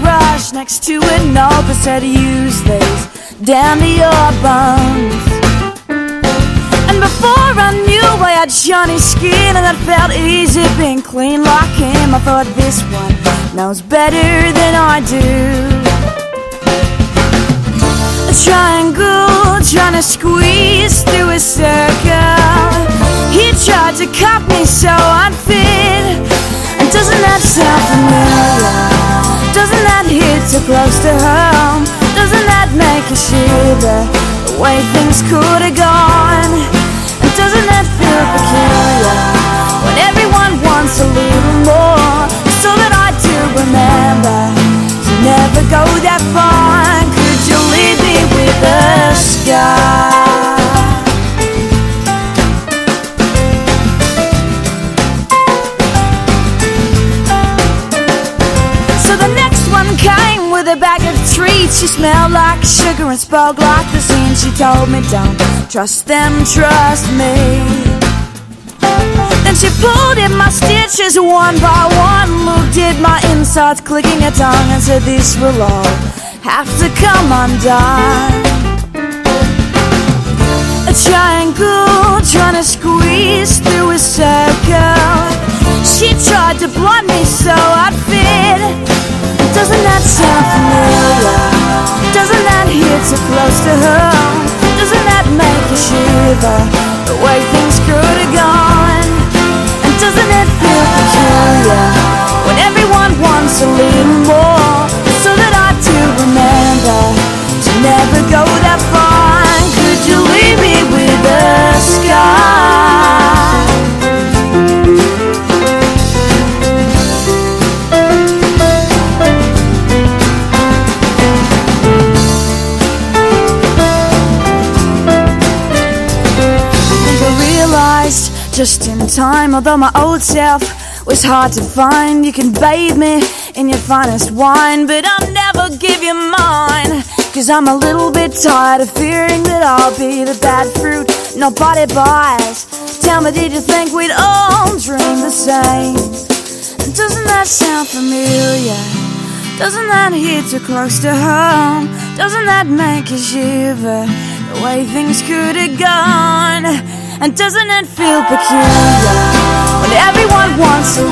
brush next to an altar said use these down to your bones. And before I knew I had shiny skin and it felt easy being clean like him, I thought this one knows better than I do. A triangle trying to squeeze through a circle. He tried to cut me so I'd too close to home? Doesn't that make you shiver? The way things could have gone. And doesn't that feel peculiar? When everyone wants a little more. So that I do remember to never go that far. Could you leave me with the sky? So the next one came with a bag of treats. She smelled like sugar and spoke like the scene. She told me, Don't trust them, trust me. Then she pulled in my stitches one by one, looked at my insides, clicking her tongue, and said, This will all have to come undone. A triangle trying to squeeze that sound familiar? Doesn't that hit so close to home? Doesn't that make you shiver? The way just in time, although my old self was hard to find. You can bathe me in your finest wine, but I'll never give you mine. Cause I'm a little bit tired of fearing that I'll be the bad fruit nobody buys. Tell me, did you think we'd all dream the same? Doesn't that sound familiar? Doesn't that hit too close to home? Doesn't that make you shiver? The way things could have gone. And doesn't it feel peculiar when everyone wants a